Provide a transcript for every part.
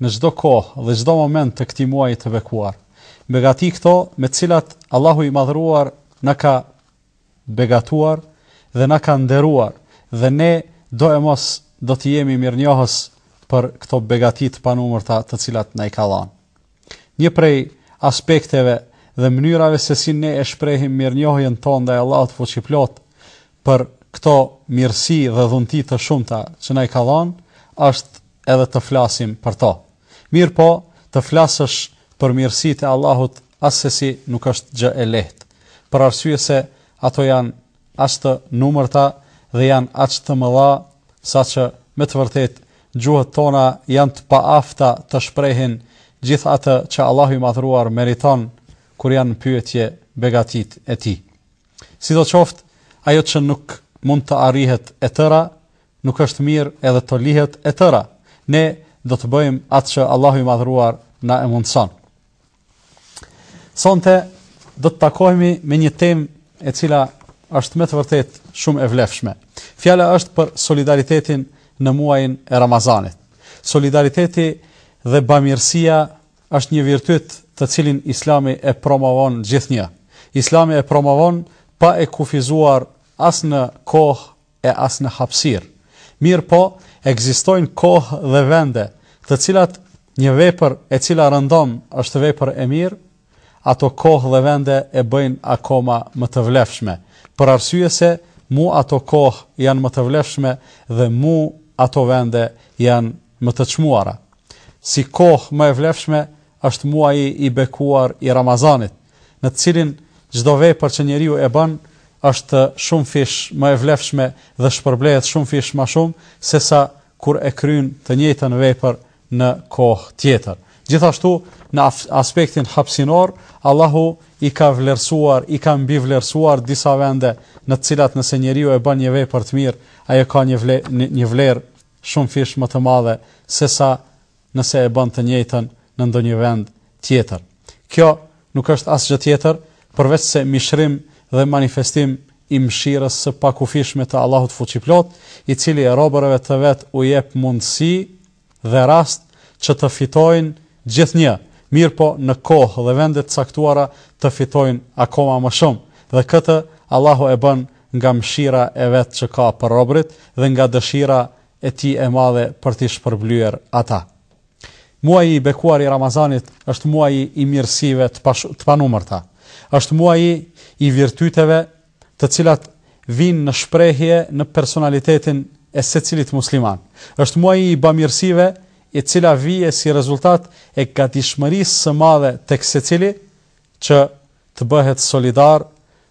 në çdo kohë dhe çdo moment të këtij muaji të bekuar, begati këto me të cilat Allahu i Madhëruar na ka begatuar dhe na ka nderuar dhe ne do e mos do të jemi mirënjohës për këto begati të panumërta të cilat na i ka dhënë. Një prej aspekteve dhe mënyrave se si ne e shprehim mirënjohjen tonë ndaj Allahut fuqiplot për këto mirësi dhe dhunti të shumta që na i ka dhënë, është edhe të flasim për to. Mirëpo, të flasësh për mirësitë e Allahut assesi nuk është gjë e lehtë, për arsye se ato janë aq të numërta dhe janë aq të mëdha, saqë me të vërtetë gjuhët tona janë të paafta të shprehin gjithë atë që Allahu i Madhëruar meriton kur janë në pyetje begatitë e tij. Sidoqoftë, ajo që nuk mund të arrihet e tëra, Nuk është mirë edhe të lihet e tëra. Ne do të bëjmë atë që Allahu i Madhëruar na e mundëson. Sonte do të takohemi me një temë e cila është me të vërtetë shumë e vlefshme. Fjala është për solidaritetin në muajin e Ramazanit. Solidariteti dhe bamirësia është një virtyt të cilin Islami e promovon gjithnjë. Islami e promovon pa e kufizuar as në kohë e as në hapësirë. Mirëpo, ekzistojnë kohë dhe vende, të cilat një vepër e cila rëndom është vepër e mirë, ato kohë dhe vende e bëjnë akoma më të vlefshme, për arsye se mu ato kohë janë më të vlefshme dhe mu ato vende janë më të çmuara. Si kohë më e vlefshme është muaji i bekuar i Ramazanit, në të cilin çdo vepër që njeriu e bën është shumëfish më e vlefshme dhe shpërblehet shumëfish më shumë sesa kur e kryen të njëjtën vepër në kohë tjetër. Gjithashtu, në aspektin hapësinor, Allahu i ka vlerësuar, i ka mbivlerësuar disa vende në të cilat nëse njeriu e bën një vepër të mirë, ajo ka një vlerë shumëfish më të madhe sesa nëse e bën të njëjtën në ndonjë vend tjetër. Kjo nuk është asgjë tjetër përveçse mishrim dhe manifestim i mëshirës së pakufishme të Allahut Fuqiplot, i cili robërve të vet u jep mundësi dhe rast që të fitojnë gjithnjë, mirëpo në kohë dhe vende të caktuara të fitojnë akoma më shumë, dhe këtë Allahu e bën nga mëshira e Vet që ka për robërit dhe nga dëshira e Tij e madhe për t'i shpërblyer ata. Muaji i bekuar i Ramazanit është muaji i mirësive të, pash, të panumërta. Është muaji i virtyteve të cilat vijnë në shprehje në personalitetin e secilit musliman. Është muaji i bamirësive, e cila vjen si rezultat e gatishmërisë së madhe tek secili që të bëhet solidar,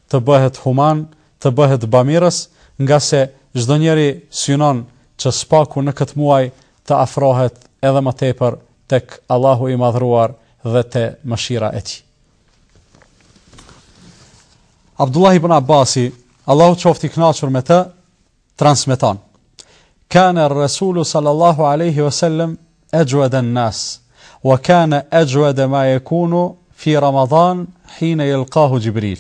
të bëhet human, të bëhet bamirës, ngase çdo njeri synon që së paku në këtë muaj të afrohet edhe më tepër tek Allahu i Madhëruar dhe te mëshira e Tij. Abdullah ibn Abbasi, Allahu qoftë i kënaqur me të, transmeton Kana Rasulu sallallahu alaihi wasallam ajwad an-nas wa kana ajwad ma yakunu fi Ramadan hina yalqahu Jibril.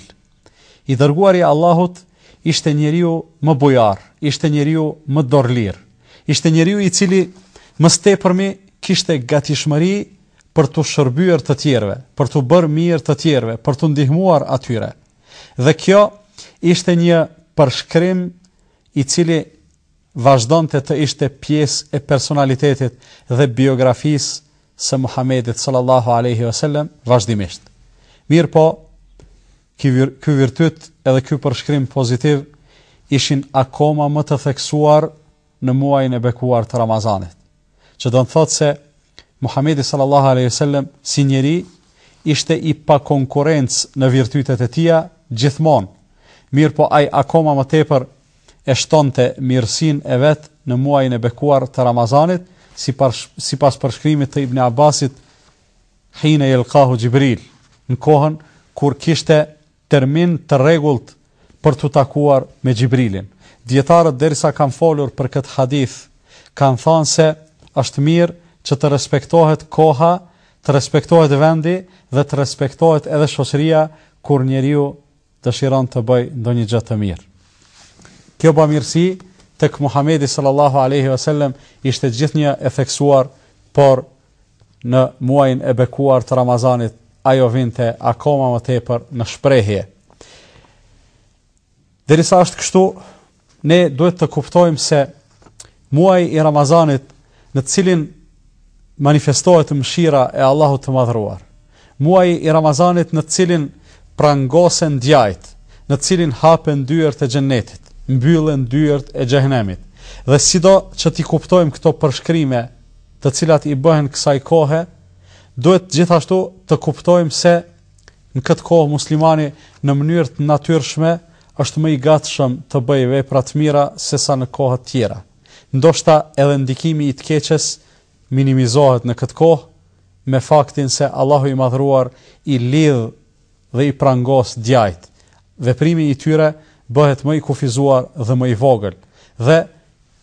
I dërguari i Allahut ishte njeriu më bujar, ishte njeriu më dorëlir, ishte njeriu i cili më së tepërmi kishte gatishmëri për t'u shërbyer të tjerëve, për t'u bërë mirë të tjerëve, për t'u ndihmuar atyre. Dhe kjo ishte një përshkrim i cili vazhdonte të ishte pjesë e personalitetit dhe biografisë së Muhammedit sallallahu alaihi wasallam vazhdimisht. Mirëpo ky vir, ky virtyt edhe ky përshkrim pozitiv ishin akoma më të theksuar në muajin e bekuar të Ramazanit. Që don të thotë se Muhamedi sallallahu alaihi wasallam si njeri ishte i pakonkurrencë në virtytet e tija gjithmonë. Mirëpo ai akoma më tepër e shtonte mirësinë e vet në muajin e bekuar të Ramazanit, si, par, sipas përshkrimit të Ibn Abbasit, hine jelkahu Xhibril, në kohën kur kishte Termin të rregullt për t'u takuar me Xhibrilin. Dijetarët derisa kanë folur për këtë hadith kanë thanë se është mirë që të respektohet koha, të respektohet vendi dhe të respektohet edhe shoqëria kur njeriu dëshiron të bëjë ndonjë gjë të mirë. Kjo bamirësi tek Muhamedi sallallahu alaihi wasallam ishte gjithnjë e theksuar, por në muajin e bekuar të Ramazanit, ajo vinte akoma më tepër në shprehje. Derisa është kështu, ne duhet të kuptojmë se muaji i Ramazanit në të cilin manifestohet mëshira e Allahut të madhëruar. Muaji i Ramazanit në të cilin prangosen djajt, në të cilin hapen dyert e Xhennetit, mbyllen dyert e Xhehenemit. Dhe sido që t'i kuptojmë këto përshkrime të cilat i bëhen kësaj kohe, duhet gjithashtu të kuptojmë se në këtë kohë muslimani në mënyrë të natyrshme është më i gatshëm të bëjë vepra të mira sesa në kohët tjera. Ndoshta edhe ndikimi i të keqes minimizohet në këtë kohë me faktin se Allahu i Madhëruar i lidh dhe i prangos djajt. Veprimi i tyre bëhet më i kufizuar dhe më i vogël. Dhe,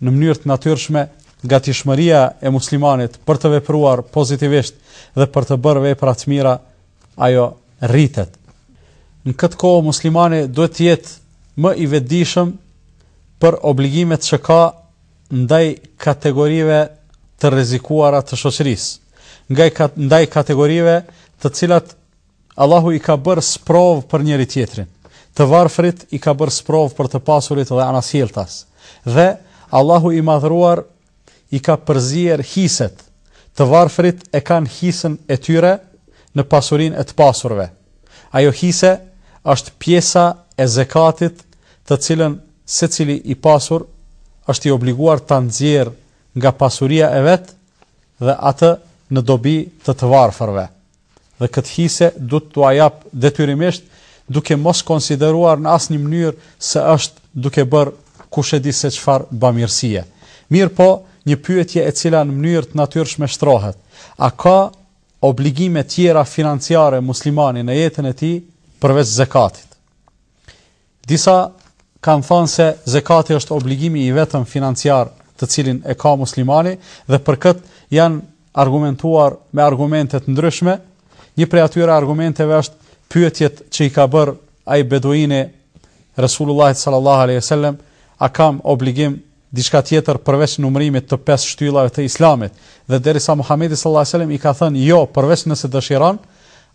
në mënyrë të natyrshme, gatishmëria e muslimanit për të vepruar pozitivisht dhe për të bërë vepra të mira, ajo rritet. Në këtë kohë muslimani duhet të jetë më i vetëdijshëm për obligimet që ka ndaj kategorive të rrezikuara të shoqërisë, ndaj ndaj kategorive të cilat Allahu i ka bërë sprovë për njëri-tjetrin. Të varfrit i ka bërë sprovë për të pasurit dhe anasjelltas. Dhe Allahu i Madhëruar i ka përzier hiset. Të varfrit e kanë hisën e tyre në pasurinë e të pasurve. Ajo hise është pjesa e zekatit të cilën secili i pasur është i obliguar ta nxjerrë nga pasuria e vet dhe atë në dobi të të varfërve dhe këtë hise duhet t'ua japë detyrimisht duke mos konsideruar në asnjë mënyrë se është duke bërë kushedi se çfarë bamirësie. Mirëpo, një pyetje e cila në mënyrë të natyrshme shtrohet, a ka obligime tjera financiare muslimani në jetën e tij përveç zekatit? Disa kanë thënë se zekati është obligimi i vetëm financiar të cilin e ka muslimani dhe për këtë janë argumentuar me argumente të ndryshme. Një prej atyre argumenteve është pyetjet që i ka bërë ai beduini Resulullahit sallallahu alaihi wasallam, a kam obligim diçka tjetër përveç numërimit të pesë shtyllave të Islamit, dhe derisa Muhamedi sallallâhu alejhi ve sellem i ka thënë jo përveç nëse dëshiron,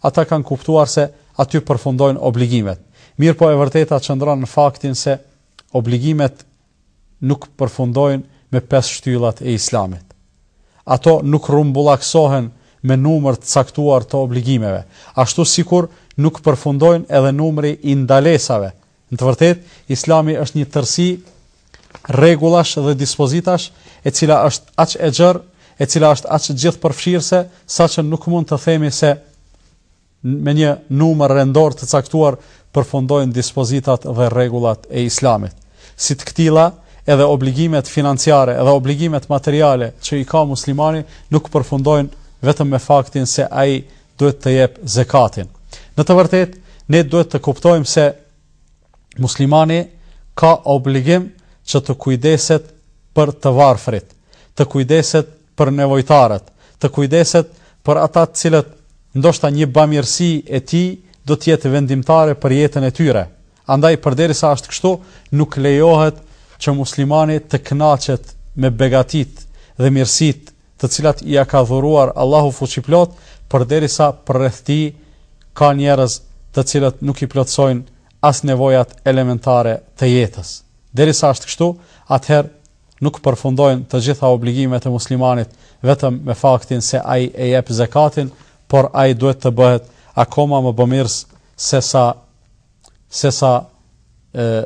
ata kanë kuptuar se aty përfundojnë obligimet. Mirëpo e vërteta qëndron në faktin se obligimet nuk përfundojnë me pesë shtyllat e Islamit. Ato nuk rrumbullakësohen me numër të caktuar të obligimeve, ashtu sikur nuk përfundojnë edhe numri i ndalesave Në të vërtetë, Islami është një tërësi rregullash dhe dispozitash, e cila është aq e gjerë, e cila është aq gjithëpërfshirëse, saqë nuk mund të themi se me një numër rendor të caktuar përfundojnë dispozitat dhe rregullat e Islamit. Si të këtilla, edhe obligimet financiare, edhe obligimet materiale që i ka muslimani nuk përfundojnë vetëm me faktin se ai duhet të jep zekatin. Në të vërtetë, ne duhet të kuptojmë se muslimani ka obligim që të kujdeset për të varfrit, të kujdeset për nevojtarët, të kujdeset për ata të cilët ndoshta një bamirësi e tij do të jetë vendimtare për jetën e tyre. Andaj përderisa është kështu, nuk lejohet që muslimani të kënaqet me begatitë dhe mirësitë të cilat ia ka dhuruar Allahu fuqiplotë, përderisa përreth tij ka njerëz të cilët nuk i plotësojnë as nevojat elementare të jetës. Derisa është kështu, atëherë nuk përfundojnë të gjitha obligimet e muslimanit vetëm me faktin se ai e jep zekatin, por ai duhet të bëhet akoma më bamirës se sa se sa e,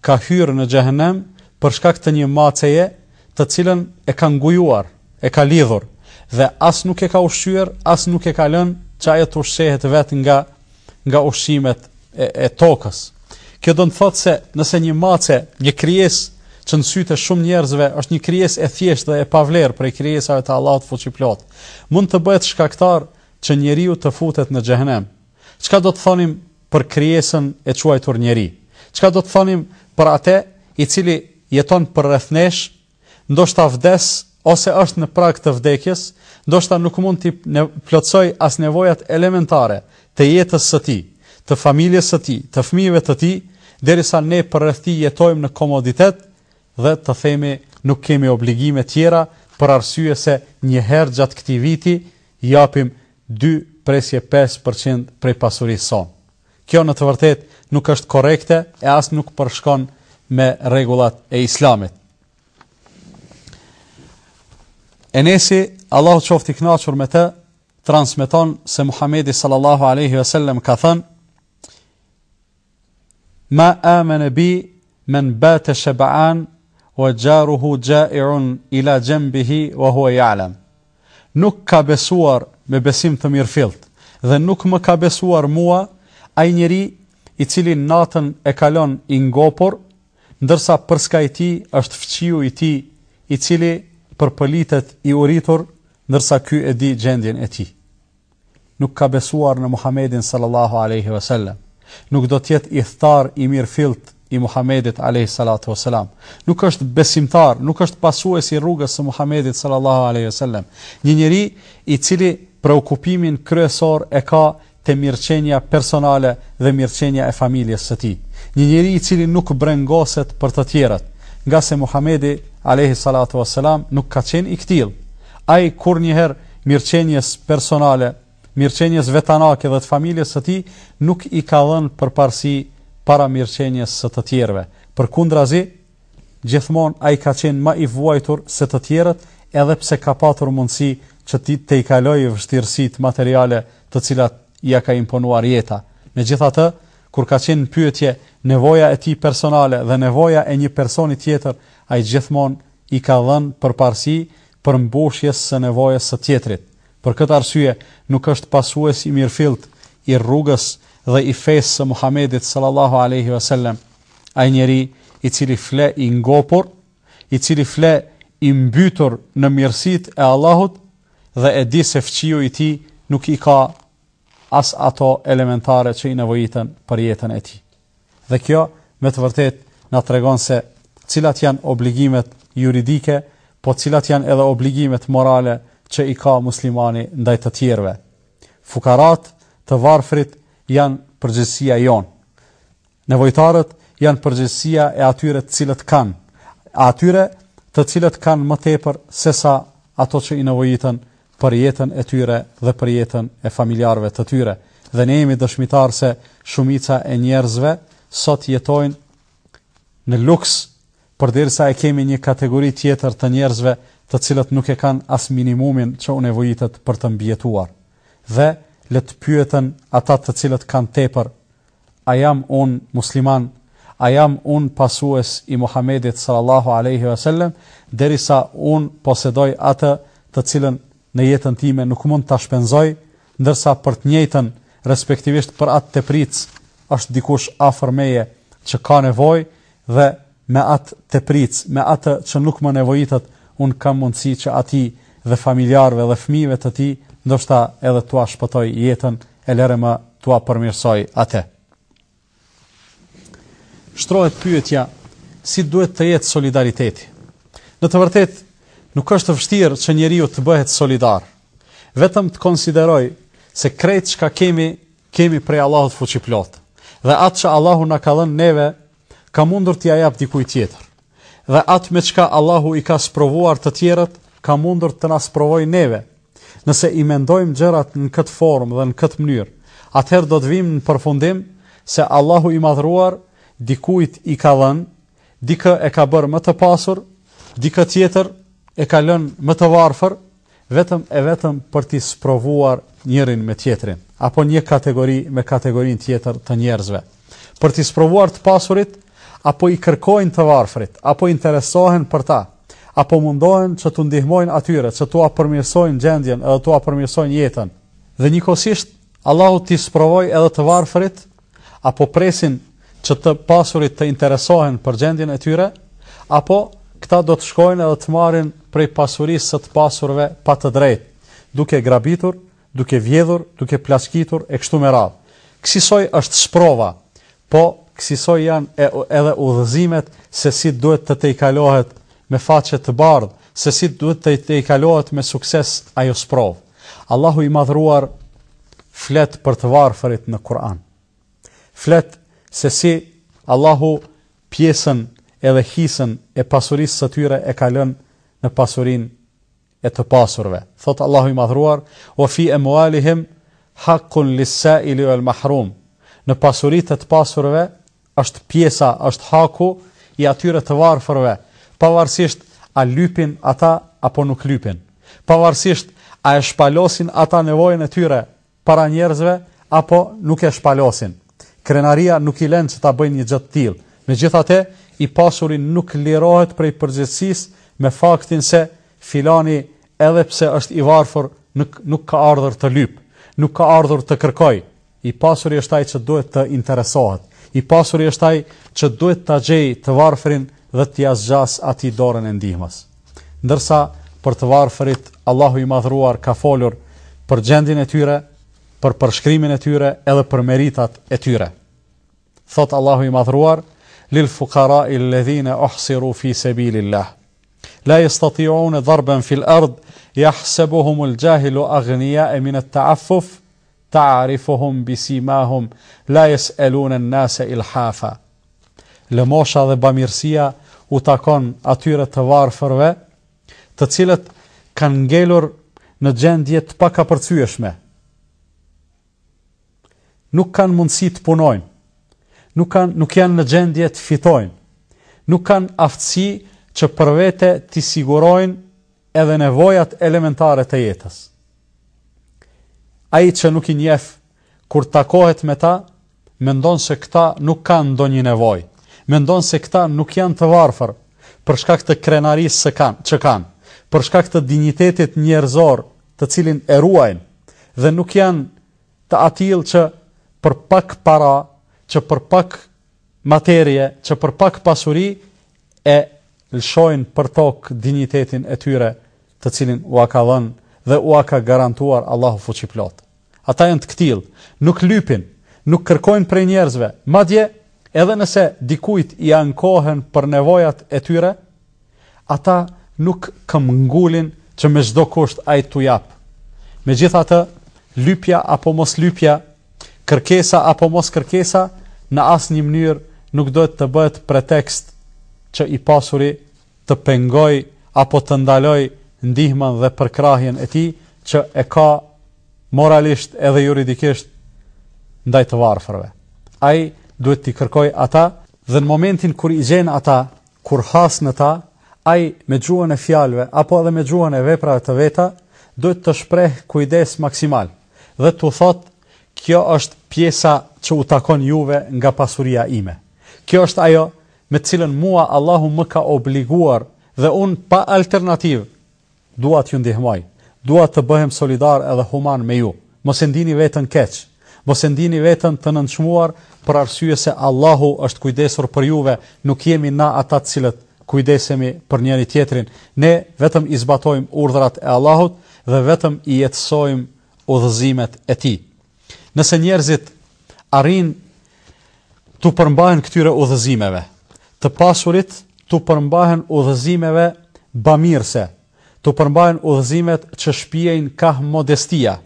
ka hyrë në xhehenem për shkak të një maceje të cilën e ka ngujuar, e ka lidhur dhe as nuk e ka ushqyer, as nuk e ka lënë që ajo të ushqehet vetë nga nga ushqimet e, e tokës. Kjo do të thotë se nëse një mace, një krijesë që në sytë e shumë njerëzve është një krijesë e thjeshtë dhe e pavlerë prej krijesave të Allahut fuqiplotë, mund të bëhet shkaktar që njeriu të futet në xhehenem. Çka do të thonim për krijesën e quajtur njeri. Çka do të thonim për atë i cili jeton përreth nesh, ndoshta vdes ose është në prag të vdekjes, ndoshta nuk mund t'i plotësojë as nevojat elementare të jetës së tij, të familjes së tij, të fëmijëve të tij, derisa ne përreth tij jetojmë në komoditet dhe të themi nuk kemi obligime tjera për arsye se një herë gjatë këtij viti japim dy presje pesë për qind prej pasurisë sonë. Kjo në të vërtetë nuk është korrekte e as nuk përshkon me rregullat e Islamit. Enesi, Allahu qoftë i kënaqur me të, transmeton se Muhamedi sallallahu alaihi wasallam ka thënë: Ma amene bi men bate shebaan wa jaruhu jai'un ila janbihi wa huwa ya'lam. Nuk ka besuar me besim të mirëfilltë dhe nuk më ka besuar mua ai njeri i cili natën e kalon i ngopur, ndërsa përskaj tij është fqiu i tij i cili përpëlitet i uritur, ndërsa ky e di gjendjen e tij. nuk ka besuar në Muhamedin sallallahu alaihi wasallam, nuk do të jetë ithtar i mirëfilltë i Muhamedit alaihi salatu wasalam. Nuk është besimtar, nuk është pasues i rrugës së Muhamedit sallallahu alaihi wasallam. Një njeri i cili preokupimin kryesor e ka te mirëqenia personale dhe mirëqenia e familjes së tij. Një njeri i cili nuk brengoset për të tjerët, ngase Muhamedi alaihi salatu wasalam nuk ka qenë i këtillë. Ai kurnjëherë mirëqenies personale, mirëqenies vetanake dhe të familjes së tij, nuk i ka dhënë përparësi para mirëqenies së të tjerëve. Përkundrazi, gjithmonë ai ka qenë më i vuajtur se të tjerët, edhe pse ka patur mundësi që t'i tejkalojë vështirësitë materiale të cilat ia ka imponuar jeta. Megjithatë, kur ka qenë në pyetje nevoja e tij personale dhe nevoja e një personi tjetër, ai gjithmonë i ka dhënë përparësi përmbushjes së nevojës së tjetrit. Për këtë arsye, nuk është pasues i mirëfilltë i rrugës dhe i fesë së Muhamedit sallallahu alejhi ve sellem ai njeri i cili fle i ngopur, i cili fle i mbytur në mirësitë e Allahut dhe e di se fqiu i tij nuk i ka as ato elementare që i nevojiten për jetën e tij. Dhe kjo me të vërtetë na tregon se cilat janë obligimet juridike, po cilat janë edhe obligimet morale që i ka muslimani ndaj të tjerëve. Fukaratë, të varfrit janë përgjegjësia jonë. Nevojtarët janë përgjegjësia e atyre të cilët kanë, atyre të cilët kanë më tepër se sa ato që i nevojiten për jetën e tyre dhe për jetën e familjarëve të tyre dhe ne jemi dëshmitarë se shumica e njerëzve sot jetojnë në luks, përderisa e kemi një kategori tjetër të njerëzve të cilët nuk e kanë as minimumin që u nevojitet për të mbijetuar. Dhe le të pyeten ata të cilët kanë tepër, A jam unë musliman? A jam unë pasues i Muhamedit sallallahu alejhi ve sellem, derisa unë posedoj atë të cilën në jetën time nuk mund ta shpenzoj, ndërsa për të njëjtën, respektivisht për atë tepricë, është dikush afër meje që ka nevojë, dhe me atë tepricë, me atë që nuk më nevojitet, unë kam mundësi që atij dhe familjarëve dhe fëmijëve të tij, ndoshta edhe t'ua shpëtoj jetën, e lere më t'ua përmirësoj atë. Shtrohet pyetja, si duhet të jetë solidariteti? Në të vërtetë, nuk është vështirë që njeriu të bëhet solidar, vetëm të konsiderojë se krejt çka kemi kemi prej Allahut fuqiplotë, dhe atë që Allahu na ka dhënë neve, ka mundur t'ia japë dikujt tjetër. Dhe atë me çka Allahu i ka sprovuar të tjerët, ka mundur të na sprovojë neve. Nëse i mendojmë gjërat në këtë formë dhe në këtë mënyrë, atëherë do të vijmë në përfundim se Allahu i madhëruar dikujt i ka dhënë, dikë e ka bërë më të pasur, dikë tjetër e ka lënë më të varfër, vetëm e vetëm për t'i sprovuar njërin me tjetrin, apo një kategori me kategorinë tjetër të njerëzve, për t'i sprovuar të pasurit, apo i kërkojnë të varfrit, apo interesohen për ta, apo mundohen që t'u ndihmojnë atyre, që t'ua përmirësojnë gjendjen edhe t'ua përmirësojnë jetën. Dhe njëkohësisht Allahu t'i sprovojë edhe të varfërit, apo presin që të pasurit të interesohen për gjendjen e tyre, apo këta do të shkojnë edhe të marrin prej pasurisë së të pasurve pa të drejtë, duke grabitur, duke vjedhur, duke plaçkitur, e kështu me radhë. Kësisoj është sprova, po kësisoj janë edhe udhëzimet se si duhet të tejkalohet me faqe të bardhë, se si duhet të tejkalohet me sukses ajo sprovë. Allahu i madhëruar flet për të varfërit në Kur'an. Flet se si Allahu pjesën edhe hisën e pasurisë së tyre e ka lënë në pasurinë e të pasurve. Thotë Allahu i madhëruar, ue fi emualihim hakun lis-saili uel mahrum, në pasuritë e të pasurve, është pjesa, është haku i atyre të varfërve, pavarësisht a lypin ata apo nuk lypin, pavarësisht a e shpalosin ata nevojën e tyre para njerëzve apo nuk e shpalosin. Krenaria nuk i lë që ta bëjnë një gjë të tillë. Megjithatë, i pasuri nuk lirohet prej përgjegjësisë me faktin se filani edhe pse është i varfër nuk nuk ka ardhur të lypë, nuk ka ardhur të kërkojë, I pasuri është ai që duhet të interesohet. I pasuri është ai që duhet ta gjejë të varfrin dhe t'ia zgjasë atij dorën e ndihmës. Ndërsa për të varfrit Allahu i Madhëruar ka folur për gjendjen e tyre, për përshkrimin e tyre edhe për meritat e tyre. Thotë Allahu i Madhëruar: "Lil fuqara'i alladhina uhsiru fi sabilillah la yastati'un darban fil ard yahsabuhum al-jahilu aghniya min at-ta'affuf" Ta'rifuhum bi simahum la yes'alun an-nase ilhafa. Lëmosha dhe bamirësia u takon atyre të varfërve, të cilët kanë ngelur në gjendje të pakapërcyeshme. Nuk kanë mundësi të punojnë, nuk kanë nuk janë në gjendje të fitojnë, nuk kanë aftësi që për vete t'i sigurojnë edhe nevojat elementare të jetës. Ai që nuk i njeh kur takohet me ta, mendon se këta nuk kanë ndonjë nevojë. Mendon se këta nuk janë të varfër për shkak të krenarisë që kanë, që kanë, për shkak të dinjitetit njerëzor, të cilin e ruajnë dhe nuk janë të atillë që për pak para, që për pak materie, që për pak pasuri, e lëshojnë përtokë dinjitetin e tyre të cilin ua ka dhënë dhe ua ka garantuar Allahu Fuqiplot. Ata janë të këtillë, nuk lypin, nuk kërkojnë prej njerëzve, madje edhe nëse dikujt i ankohen për nevojat e tyre, ata nuk këmbngulin që me çdo kusht ai t'u jap. Megjithatë, lypja apo mos lypja Kërkesa apo mos kërkesa në asnjë mënyrë nuk duhet të bëhet pretekst që i pasuri të pengojë apo të ndalojë ndihmën dhe përkrahjen e tij që e ka moralisht edhe juridikisht ndaj të varfërve. Ai duhet t'i kërkojë ata dhe në momentin kur i gjen ata, kur has në ta, ai me gjuhën e fjalëve apo edhe me gjuhën e veprave të veta duhet të shpreh kujdes maksimal. dhe t'u thotë, Kjo është pjesa që u takon juve nga pasuria ime. Kjo është ajo me të cilën mua Allahu më ka obliguar dhe unë pa alternativë dua t'ju ndihmoj, dua të bëhem solidar edhe human me ju. Mos e ndini veten keq, mos e ndini veten të nënçmuar për arsye se Allahu është kujdesur për juve, nuk jemi na ata të cilët kujdesemi për njëri-tjetrin. Ne vetëm i zbatojmë urdhrat e Allahut dhe vetëm i jetësojmë udhëzimet e tij. Nëse njerëzit arrijnë t'u përmbahen këtyre udhëzimeve, të pasurit t'u përmbahen udhëzimeve bamirëse, t'u përmbahen udhëzimet që shpiejnë kah modestia,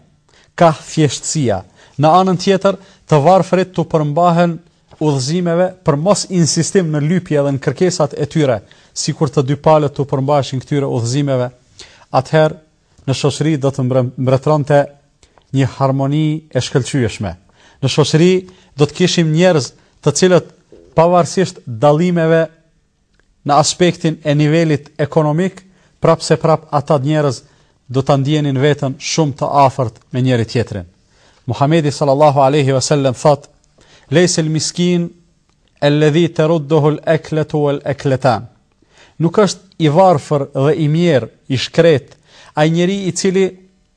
kah thjeshtësia. Në anën tjetër, të varfërit t'u përmbahen udhëzimeve për mos insistim në lypje dhe në kërkesat e tyre, sikur të dy palët t'u përmbaheshin këtyre udhëzimeve, atëherë në shoqëri do të mbretëronte një harmoni e shkëlqyeshme. Në shoqëri do të kishim njerëz të cilët pavarësisht dallimeve Në aspektin e nivelit ekonomik, prapëseprapë ata njerëz do ta ndjenin veten shumë të afërt me njëri-tjetrin. Muhamedi sallallahu alejhi ve sellem thotë: "Lejsel miskin alladhi tarudduhu al-aklatu wal-aklatan." Nuk është i varfër dhe i mjerë, i shkretë, ai njeri i cili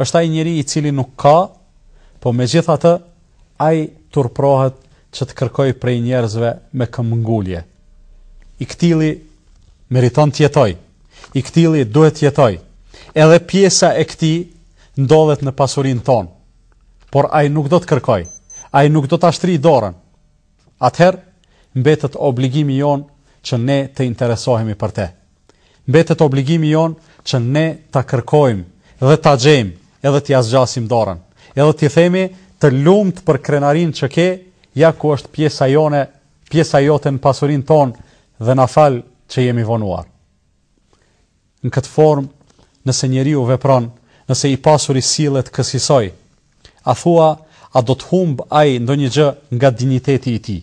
Është ai njeri i cili nuk ka, po megjithatë ai turprohet që të kërkojë prej njerëzve me këmbëngulje. I këtili meriton të jetoj, i këtili duhet të jetoj, edhe pjesa e këtij ndodhet në pasurinë tonë, por ai nuk do të kërkoj, ai nuk do ta shtrijë dorën, atëherë mbetet obligimi jonë që ne të interesohemi për te. Mbetet obligimi jonë që ne ta kërkojmë dhe ta gjejmë edhe t'ia zgjasim dorën, edhe t'i themi të lumtë për krenarinë që ke, ja ku është pjesa jone, pjesa jote në pasurinë tonë dhe na fal që jemi vonuar. Në këtë formë, nëse njeriu vepron, nëse i pasuri sillet kësisoj, a thua a do të humb ai ndonjë gjë nga dinjiteti i tij?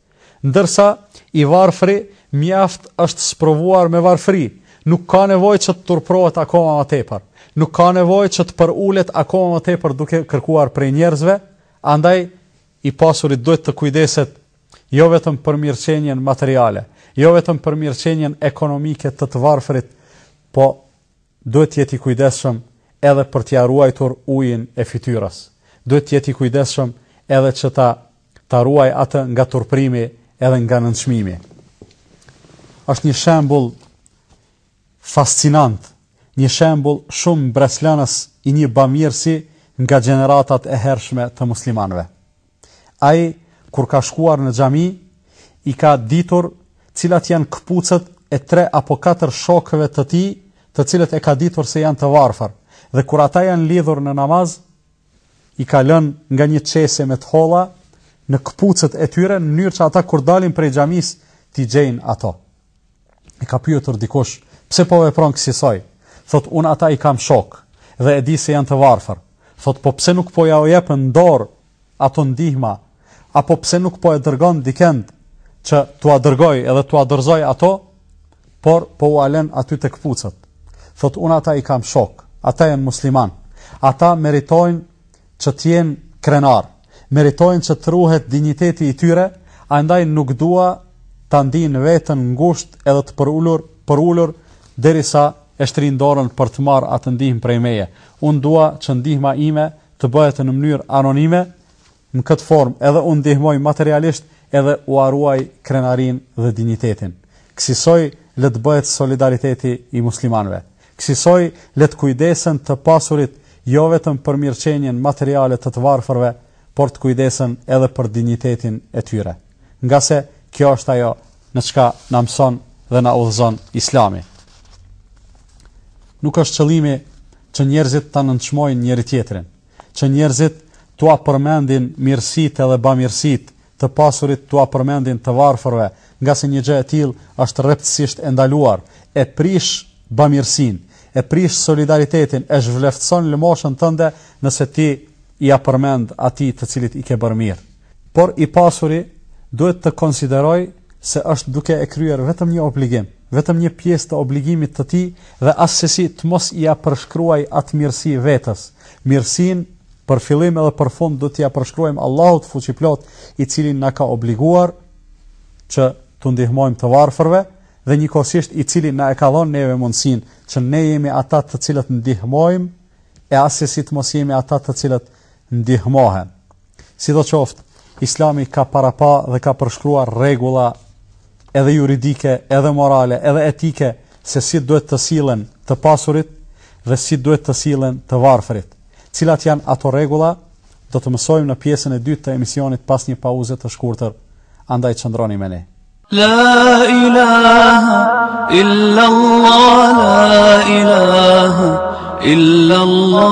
Ndërsa, i varfëri mjaft është sprovuar me varfëri, nuk ka nevojë që të turpërohet akoma më tepër, nuk ka nevojë që të përulet akoma më tepër duke kërkuar prej njerëzve, andaj, i pasuri duhet të kujdeset jo vetëm për mirëqenien materiale, jo vetëm për mirëqenien ekonomike të të varfërit, po duhet të jetë i kujdesshëm edhe për t'ia ruajtur ujin e fytyrës, duhet të jetë i kujdesshëm edhe që ta ta ruaj atë nga turpërimi edhe nga nënçmimi. Është një shembull fascinant, një shembull shumë mbresëlënës i një bamirësi nga gjeneratat e hershme të muslimanëve. Ai kur ka shkuar në xhami, i ka ditur cilat janë këpucët e tre apo katër shokëve të tij, të cilët e ka ditur se janë të varfër. Dhe kur ata janë lidhur në namaz, i ka lënë nga një qese me të holla në këpucët e tyre në mënyrë që ata kur dalin prej xhamisë t'i gjejnë ato. E ka pyetur dikush, pse po vepron kësisoj? Thotë unë ata i kam shokë dhe e di se janë të varfër. Thotë po pse nuk po jau jep në dorë ato ndihma apo pse nuk po e dërgon dikend që t'ua dërgojë edhe t'ua dorëzojë ato, por po ua len aty te këpucët. Thotë, unë ata i kam shokë, ata janë muslimanë, ata meritojnë që të jenë krenarë, meritojnë që t'u ruhet dinjiteti i tyre, andaj nuk dua ta ndinë veten ngushtë edhe të përulur, përulur, derisa e shtrijnë dorën për të marrë atë ndihmë prej meje. Unë dua që ndihma ime të bëhet në mënyrë anonime, Në këtë formë edhe u ndihmoj materialisht edhe ua ruaj krenarinë dhe dinjitetin. Kësisoj le të bëhet solidariteti i muslimanëve. Kësisoj le të kujdesen të pasurit jo vetëm për mirëqenien materiale të të varfërve, por të kujdesen edhe për dinjitetin e tyre. Ngase kjo është ajo në çka na mëson dhe na udhëzon Islami. Nuk është qëllimi që njerëzit ta nënçmojnë njëri-tjetrin, që njerëzit t'ua përmendin mirësitë edhe bamirësitë, të pasurit t'ua përmendin të varfërve, ngase një gjë e tillë është rreptësisht e ndaluar, e prish bamirësinë, e prish solidaritetin, e zhvleftëson lëmoshën tënde nëse ti ia përmend atij të cilit i ke bërë mirë. Por i pasuri duhet të konsiderojë se është duke e kryer vetëm një obligim, vetëm një pjesë të obligimit të tij dhe assesi të mos ia përshkruajë atë mirësi vetes. Mirësinë për fillim edhe për fund duhet t'ia përshkruajmë Allahut Fuqiplot, i cili na ka obliguar që t'u ndihmojmë të varfërve dhe njëkohësisht i cili na e ka dhënë neve mundësinë që ne jemi ata të cilët ndihmojmë e assesi të mos jemi ata të cilët ndihmohen. Sidoqoftë, Islami ka parapa dhe ka përshkruar rregulla edhe juridike, edhe morale, edhe etike se si duhet të sillen të pasurit dhe si duhet të sillen të varfërit. Cilat janë ato rregulla? Do të mësojmë në pjesën e dytë të emisionit pas një pauze të shkurtër. Andaj qëndroni me ne. La ilaha illa Allah, la ilaha illa Allah.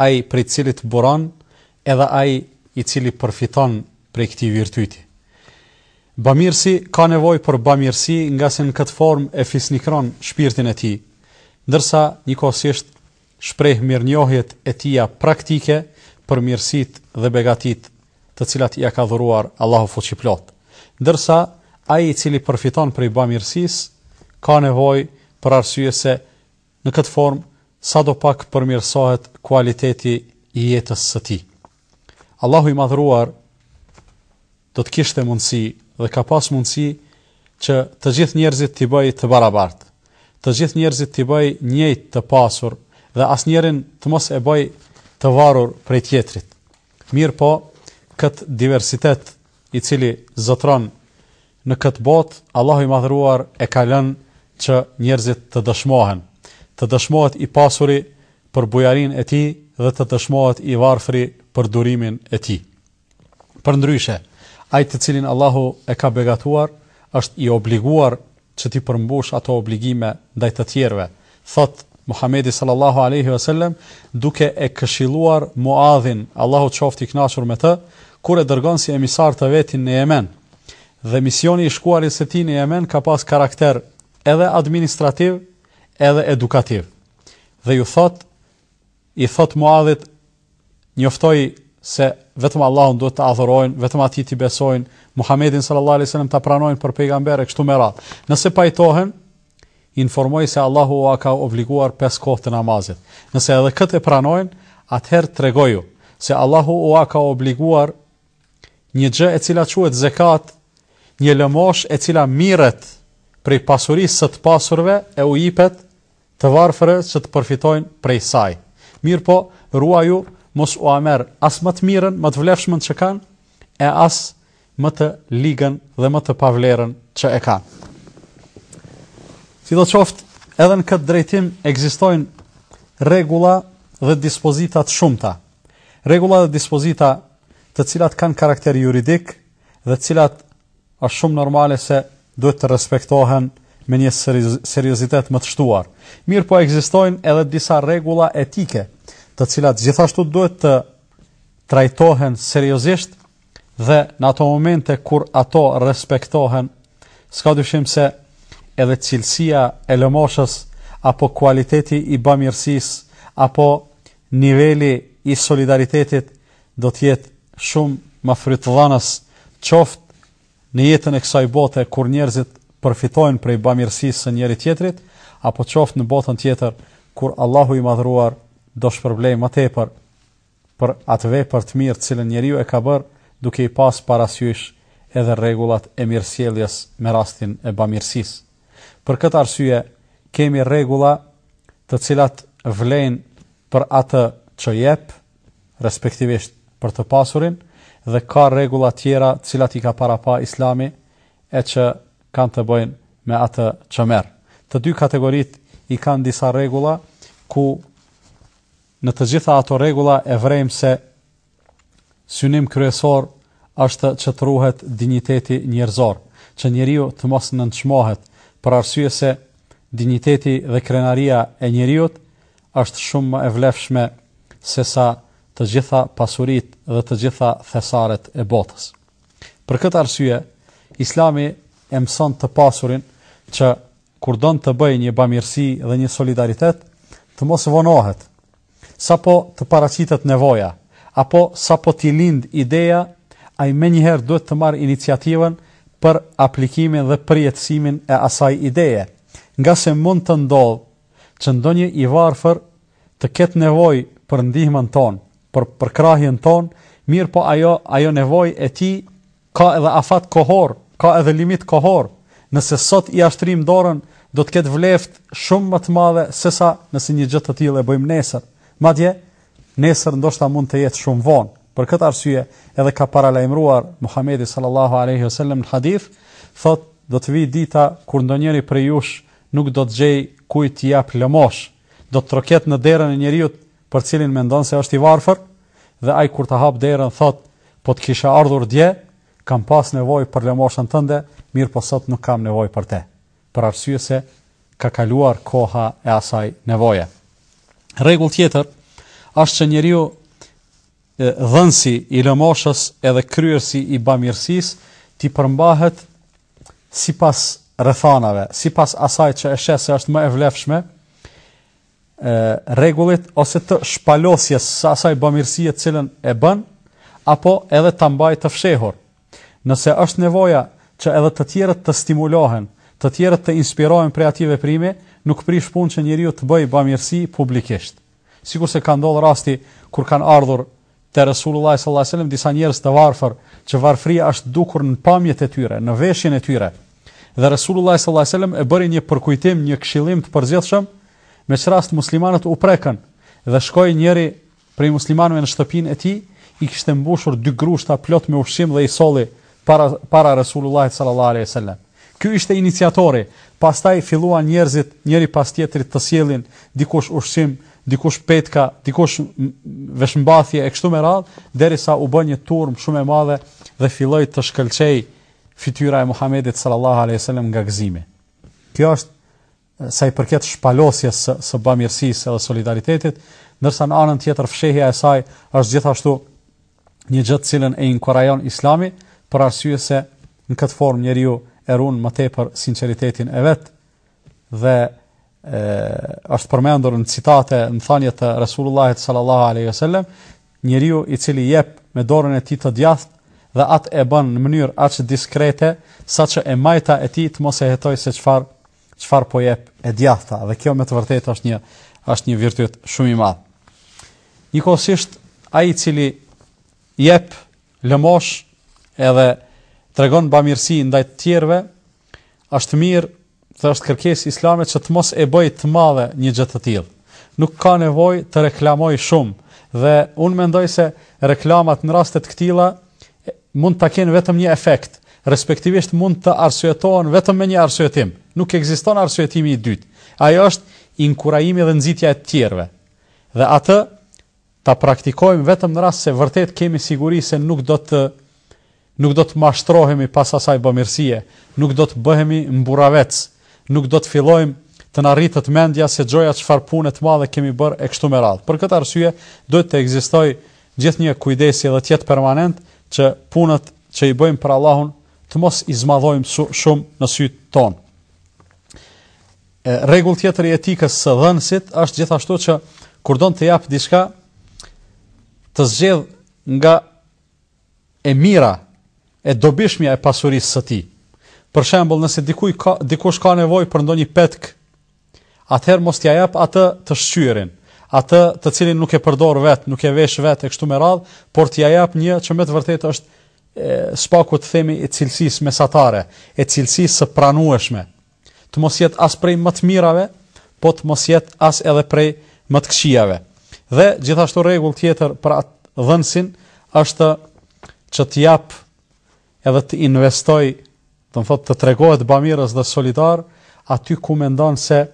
ai prej të cilit buron edhe ai i cili përfiton prej këtij virtyti. Bamirësi ka nevojë për bamirësi ngase në këtë formë e fisnikron shpirtin e tij, ndërsa njëkohësisht shpreh mirënjohjet e tija praktike për mirësitë dhe begatitë të cilat ia ka dhuruar Allahu fuqiplot. Ndërsa ai i cili përfiton prej bamirësisë ka nevojë për arsye se Në këtë formë, sado pak përmirësohet kualiteti i jetës së tij. Allahu i Madhëruar do të kishte mundësi dhe ka pas mundësi që të gjithë njerëzit t'i bëjë të barabartë, të gjithë njerëzit t'i bëjë njëjtë të pasur dhe asnjërin të mos e bëjë të varur prej tjetrit. Mirëpo, këtë diversitet i cili zotëron Në këtë botë, Allahu i Madhëruar e ka lënë që njerëzit të dëshmohen, të dëshmohet i pasuri për bujarinë e tij dhe të dëshmohet i varfëri për durimin e tij. Përndryshe, ai të cilin Allahu e ka begatuar është i obliguar që t'i përmbushë ato obligime ndaj të tjerëve, Thotë, Muhamedi sallallahu alejhi ve selem, duke e këshilluar Muadhin, Allahu qoftë i kënaqur me të, kur e dërgon si emisar të vetin në Jemen. Dhe misioni i shkuarjes së tij në Jemen ka pas karakter edhe administrativ, edhe edukativ. Dhe ju thotë, i thotë Muadhit, Njoftoji se vetëm Allahun duhet të adhurojnë, vetëm Atij t'i besojnë, Muhamedin sallallahu alaihi wasallam ta pranojnë për pejgamber e kështu me radhë. Nëse pajtohen, informoji se Allahu ua ka obliguar pesë kohë të namazit. Nëse edhe këtë e pranojnë, atëherë tregoju se Allahu ua ka obliguar një gjë e cila quhet zekat, një lëmoshë e cila mirret prej pasurisë së të pasurve e u jipet të varfër që të përfitojnë prej saj. Mirëpo, ruaju mos ua merr as më të mirën, më të vlefshmën që kanë, e as më të ligën dhe më të pavlerën që e kanë. Sidoqoftë, edhe në këtë drejtim ekzistojnë rregulla dhe dispozita të shumta. Rregulla dhe dispozita të cilat kanë karakter juridik, dhe të cilat është shumë normale se duhet të respektohen me një seriozitet më të shtuar. Mirëpo ekzistojnë edhe disa rregulla etike, të cilat gjithashtu duhet të trajtohen seriozisht dhe në ato momente kur ato respektohen, s'ka dyshim se edhe cilësia e lëmoshës apo kualiteti i bamirësisë apo niveli i solidaritetit do të jetë shumë më frytdhënës qoftë në jetën e kësaj bote kur njerëzit përfitojnë prej bamirësisë së njëri-tjetrit, apo qoftë në botën tjetër kur Allahu i madhruar do shpërblejë më tepër për atë vepër të mirë të cilën njeriu e ka bërë duke i pas parasysh edhe rregullat e mirësjelljes me rastin e bamirësisë. Për këtë arsye, kemi rregulla të cilat vlejnë për atë që jep, respektivisht për të pasurin dhe ka rregulla tjera të cilat i ka parapa Islami e që kanë të bëjnë me atë që merr. Të dy kategoritë i kanë disa rregulla ku në të gjitha ato rregulla e vrejmë se synim kryesor është që të ruhet dinjiteti njerëzor, që njeriu të mos nënçmohet, për arsye se dinjiteti dhe krenaria e njeriut është shumë më e vlefshme sesa të gjitha pasuritë dhe të gjitha thesaret e botës. Për këtë arsye, Islami e mëson të pasurin që kur don të bëjë një bamirësi dhe një solidaritet, të mos vonohet, sapo të paraqitet nevoja, apo sapo t'i lind ideja, ai menjëherë duhet të marrë iniciativën për aplikimin dhe përjetësimin e asaj ideje, ngase mund të ndodhë që ndonjë i varfër të ketë nevojë për ndihmën tonë, për përkrahjen tonë, mirëpo ajo ajo nevojë e tij ka edhe afat kohor, ka edhe limit kohor. Nëse sot ia shtrijmë dorën, do të ketë vleftë shumë më të madhe sesa nëse një gjë të tillë e bëjmë nesër. Madje nesër ndoshta mund të jetë shumë vonë. Për këtë arsye, edhe ka paralajmëruar Muhamedi sallallahu alaihi wasallam në hadith, thotë do të vijë dita kur ndonjëri prej jush nuk do të gjejë kujt t'i japë lëmosh, do të troket në derën e njeriut për cilin mendon se është i varfër, dhe ai kur ta hap derën thotë, po të kishe ardhur dje, kam pas nevojë për lëmoshën tënde, mirëpo sot nuk kam nevojë për te, për arsye se ka kaluar koha e asaj nevoje. Rregull tjetër është që njeriu dhënësi i lëmoshës edhe kryerësi i bamirësisë t'i përmbahet sipas rrethanave, sipas asaj që e sheh se është më e vlefshme, e rregullit ose të shpalosjes së asaj bamirësie të cilën e bën, apo edhe ta mbajë të fshehur. Nëse është nevoja që edhe të tjerët të stimulohen, të tjerët të inspirohen prej atij veprimi, nuk prish punë që njeriu të bëjë bamirësi publikisht. Sikurse ka ndodhur rasti kur kanë ardhur te Resulullahi sallallahu alejhi ve sellem disa njerëz të varfër, që varfëria është dukur në pamjet e tyre, në veshjen e tyre. Dhe Resulullahi sallallahu alejhi ve sellem e bëri një përkujtim, një këshillim të përgjithshëm, me ç'rast muslimanët u prekën dhe shkoi njëri prej muslimanëve në shtëpinë e tij, i kishte mbushur dy grushta plot me ushqim dhe i solli para para Resulullahit sallallahu alaihi wasallam. Ky ishte iniciatori, pastaj filluan njerëzit njëri pas tjetrit të sjellin dikush ushqim, dikush petka, dikush veshmbathje e kështu me radhë, derisa u bë një turmë shumë e madhe dhe filloi të shkëlqej fytyra e Muhamedit sallallahu alaihi wasallam nga gëzimi. Kjo është sa i përket shpalosjes së, së bamirësisë dhe solidaritetit, ndërsa në anën tjetër fshehja e saj është gjithashtu një gjë të cilën e inkurajon Islami, për arsye se në këtë formë njeriu e run më tepër sinqeritetin e vet dhe e, është përmendur në citate, në thanje të Resulullahit sallallahu alaihi wasallam, Njeriu i cili jep me dorën e tij të djathtë dhe atë e bën në mënyrë aq diskrete saqë e majta e tij të mos e hetojë se çfarë çfarë po jep e djathta dhe kjo me të vërtetë është një është një virtyt shumë i madh. Njëkohësisht ai i cili jep lëmosh edhe tregon bamirësi ndaj të tjerëve, Është mirë dhe është kërkesë islame që të mos e bëjë të madhe një gjë të tillë. Nuk ka nevojë të reklamojë shumë dhe unë mendoj se reklamat në raste të këtilla mund të kenë vetëm një efekt, respektivisht mund të arsyetohen vetëm me një arsyetim. Nuk ekziston arsyetimi i dytë. Ajo është inkurajimi dhe nxitja e të tjerëve. Dhe atë Ta praktikojmë vetëm në rast se vërtet kemi siguri se nuk do të nuk do të mashtrohemi pas asaj bamirësie, nuk do të bëhemi mburravec, nuk do të fillojmë të na rritet mendja se gjoja çfarë pune të madhe kemi bërë e kështu me radhë. Për këtë arsye, duhet të ekzistojë gjithnjë kujdesi dhe të jetë permanent që punët që i bëjmë për Allahun të mos i zmadhojmë shumë në sytë tonë. Rregull tjetër i etikës së dhënësit është gjithashtu që kur don të japë diçka të zgjedhë nga e mira, e dobishmja e pasurisë së tij. Për shembull, nëse dikuj ka dikush ka nevojë për ndonjë petk, atëherë mos t'ia japë atë të shqyerin, atë të cilin nuk e përdor vetë, nuk e vesh vetë e kështu me radhë, por t'ia japë një që me të vërtetë është së paku të themi e cilësisë mesatare, e cilësisë së pranueshme, të mos jetë as prej më të mirave, po të mos jetë as edhe prej më të këqijave. Dhe gjithashtu rregull tjetër për atë dhënësin është që të japë edhe të investojë, do të thotë të tregohet bamirës dhe solidar aty ku mendon se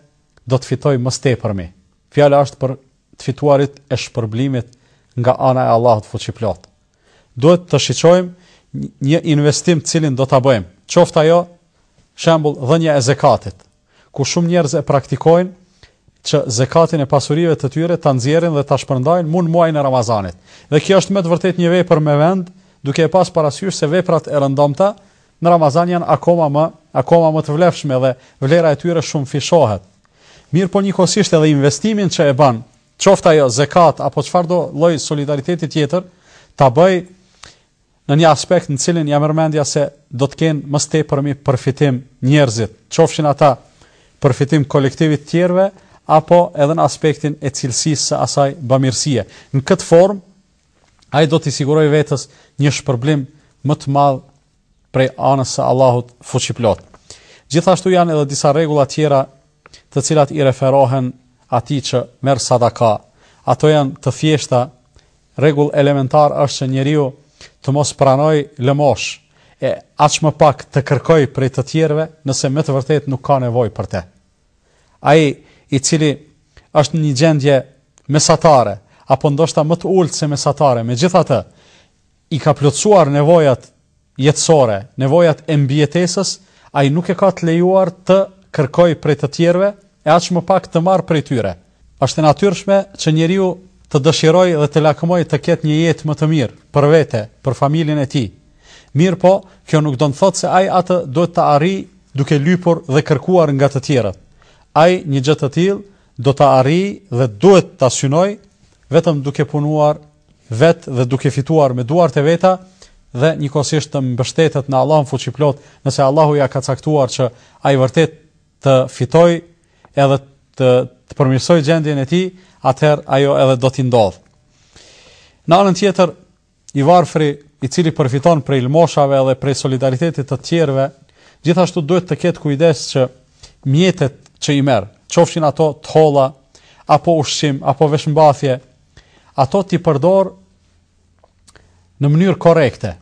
do të fitojë më së tepërmi. Fjala është për të fituarit e shpërblimit nga ana e Allahut fuqiplotë. Duhet të shiqojmë një investim të cilin do ta bëjmë, qoftë ajo shembull dhënia e zekatit, ku shumë njerëz e praktikojnë që zekatin e pasurive të tyre ta nxjerrin dhe ta shpërndajnë mu në muajin e Ramazanit. Dhe kjo është me të vërtetë një vepër me vend, duke e pas parasysh se veprat e rëndomta në Ramazan janë akoma më akoma më të vlefshme dhe vlera e tyre shumëfishohet. Mirëpo njëkohësisht edhe investimin që e bën qoftë ajo zekat apo çfarëdo lloj solidariteti tjetër, ta bëjë në një aspekt në cilin ia merr mendja se do të kenë më së tepërmi përfitim njerëzit, qofshin ata përfitim kolektiv i të tjerëve, apo edhe në aspektin e cilësisë së asaj bamirësie. Në këtë formë, ai do t'i sigurojë vetes një shpërblim më të madh prej anës së Allahut fuqiplotë. Gjithashtu janë edhe disa rregulla tjera të cilat i referohen atij që merr sadaka. Ato janë të thjeshta. Rregull elementar është që njeriu të mos pranojë lëmoshë e aq më pak të kërkojë prej të tjerëve nëse me të vërtetë nuk ka nevojë për te. Ai i cili është një gjendje mesatare, apo ndoshta më të ulët se mesatare, megjithatë, i ka plotësuar nevojat jetësore, nevojat e mbijetesës, ai nuk e ka të lejuar të kërkojë prej të tjerëve e aq më pak të marrë prej tyre. Është e natyrshme që njeriu të dëshirojë dhe të lakmojë të ketë një jetë më të mirë, për vete, për familjen e tij. Mirëpo, kjo nuk do të thotë se ai atë duhet ta arrijë duke lypur dhe kërkuar nga të tjerët. Ai një gjë të tillë do ta arrijë dhe duhet ta synojë vetëm duke punuar vetë dhe duke fituar me duart e veta dhe njëkohësisht të mbështetet në Allahun fuqiplotë, nëse Allahu ia ka caktuar që ai vërtet të fitojë edhe të të përmirësojë gjendjen e tij, atëherë ajo edhe do t'i ndodhë. Në anën tjetër, i varfri i cili përfiton prej lëmoshave dhe prej solidaritetit të tjerëve, gjithashtu duhet të ketë kujdes që mjetet që i merr, qofshin ato të holla apo ushqim apo veshmbathje, ato t'i përdorë në mënyrë korrekte.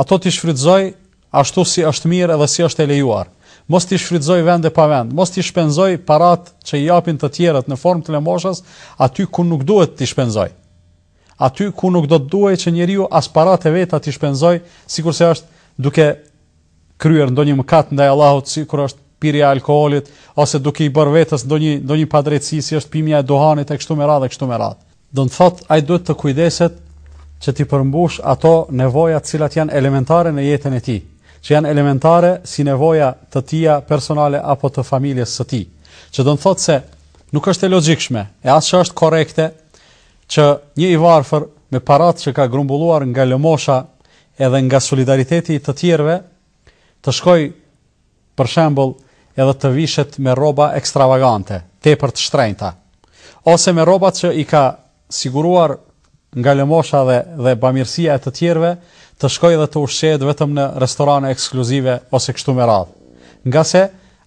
Ato t'i shfrytëzojë ashtu si është mirë edhe si është e lejuar. Mos t'i shfrytëzojë vend e pa vend, mos t'i shpenzojë paratë që i japin të tjerët në formë të lëmoshës aty ku nuk duhet t'i shpenzojë. Aty ku nuk do të duhej që njeriu as paratë e veta t'i shpenzojë, sikurse është duke kryer ndonjë mëkat ndaj Allahut, sikur është pirja e alkoolit ose duke i bërë vetes ndonjë ndonjë padrejtësi si është pimja e duhanit e kështu me radhë e kështu me radhë. Do të thotë ai duhet të kujdeset që t'i përmbushë ato nevoja të cilat janë elementare në jetën e tij, që janë elementare si nevoja të tija personale apo të familjes së tij. Që do të thotë se nuk është e logjikshme e as që është korrekte që një i varfër me paratë që ka grumbulluar nga lëmosha edhe nga solidariteti i të tjerëve, të shkojë për shembull edhe të vishet me rroba ekstravagante, tepër të shtrenjta, ose me rrobat që i ka siguruar nga lëmosha dhe dhe bamirësia e të tjerëve, të shkojë dhe të ushqehet vetëm në restorane ekskluzive ose kështu me radhë. Ngase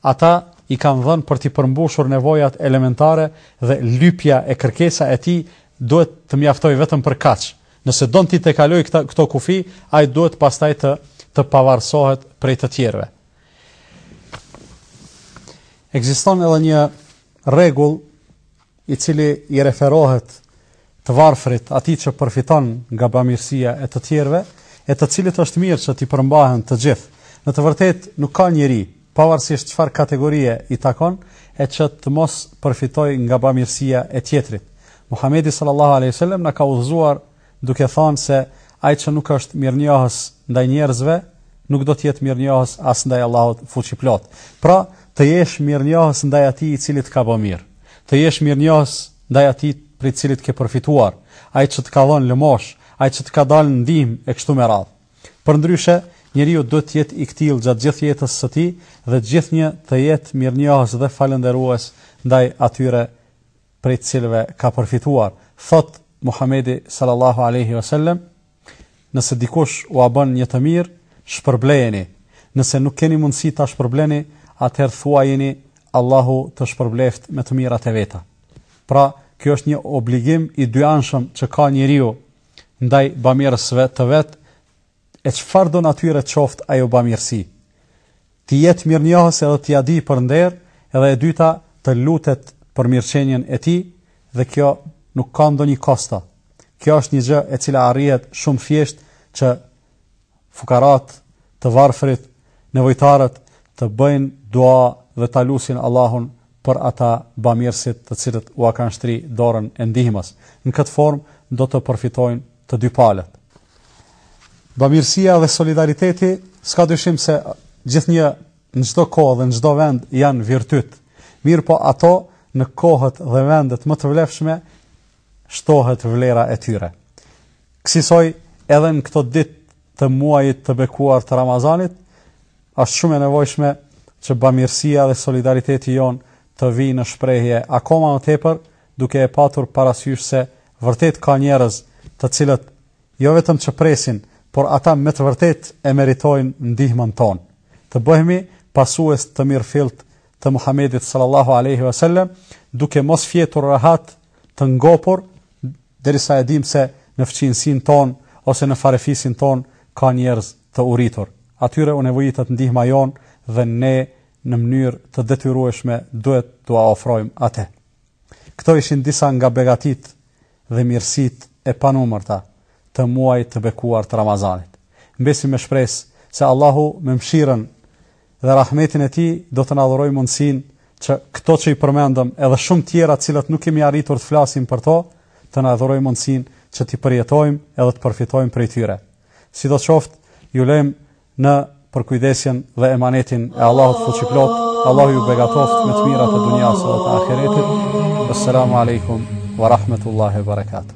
ata i kanë dhënë për t'i përmbushur nevojat elementare dhe lypja e kërkesa e tij duhet të mjaftojë vetëm për kaq. Nëse don t'i tejkalojë këta këto kufij, ai duhet pastaj të të pavarësohet prej të tjerëve. Ekziston edhe një rregull i cili i referohet të varfrit, atij që përfiton nga bamirësia e të tjerëve, e të cilit është mirë që t'i përmbahen të gjithë. Në të vërtetë nuk ka njeri pavarësisht çfarë kategorie i takon e që të mos përfitojë nga bamirësia e tjetrit. Muhamedi sallallahu alejhi ve sellem na ka udhëzuar duke thënë se ai që nuk është mirënjohës ndaj njerëzve, nuk do të jetë mirënjohës as ndaj Allahut Fuqiplotë. Pra, të jesh mirënjohës ndaj atij i cili të ka bë mirë, të jesh mirënjohës ndaj atij prej cilit ke përfituar, ai që të ka dhënë lëmoshë, ai që të ka dalë në ndihmë e kështu me radhë. Përndryshe, njeriu duhet të jetë i këtillë gjatë gjithë jetës së tij dhe gjithnjë të jetë mirënjohës dhe falënderues ndaj atyre prej të cilëve ka përfituar. Thotë Muhamedi sallallahu alejhi ve sellem, Nëse dikush ua bën një të mirë, shpërblejeni. Nëse nuk keni mundësi ta shpërbleni, atëherë thuajini Allahu të shpërbleftë me të mirat e veta. Pra, kjo është një obligim i dyanshëm që ka njeriu ndaj bamirësve të vet e çfarëdo natyre qoftë ajo bamirësi. T'i jetë mirënjohës edhe t'ia dijë për nder edhe e dyta të lutet për mirëqenien e tij dhe kjo nuk ka ndonjë kosto. Kjo është një gjë e cila arrihet shumë thjesht që fukarat, të varfrit, nevojtarët të bëjnë dua dhe ta lusin Allahun për ata bamirësit të cilët ua kanë shtri dorën e ndihmës. Në këtë formë do të përfitojnë të dy palët. Bamirësia dhe solidariteti s'ka dyshim se gjithnjë në çdo kohë dhe në çdo vend janë virtyt. Mirëpo ato në kohët dhe vendet më të vlefshme shtohet vlera e tyre. Kësisoj edhe në këto ditë të muajit të bekuar të Ramazanit, është shumë e nevojshme që bamirësia dhe solidariteti jonë të vijë në shprehje akoma më tepër, duke e patur parasysh se vërtet ka njerëz të cilët jo vetëm që presin, por ata me të vërtetë e meritojnë ndihmën tonë. Të bëhemi pasues të mirëfilltë të Muhamedit sallallahu alejhi ve sellem, duke mos fjetur rahat të ngopur, derisa e dimë se në fqinjësinë tonë ose në farefisin tonë ka njerëz të uritur. Atyre u nevojitet ndihma jonë dhe ne në mënyrë të detyrueshme duhet t'ua ofrojmë atë. Këto ishin disa nga begatitë dhe mirësitë e panumërta të muajit të bekuar të Ramazanit. Mbesim me shpresë se Allahu me mëshirën dhe rahmetin e Tij do të na dhurojë mundësinë që këto që i përmendëm edhe shumë tjera cilat nuk kemi arritur të flasim për to, të na dhurojë mundësinë që t'i përjetojmë edhe të përfitojmë prej tyre. Sidoqoftë, ju lëmë në përkujdesjen dhe emanetin e Allahut fuqiplotë. Allahu ju begatoftë me të mirat e dunjasë dhe të ahiretit. Esselamu alejkum ve rahmetullahi ve berekatuh.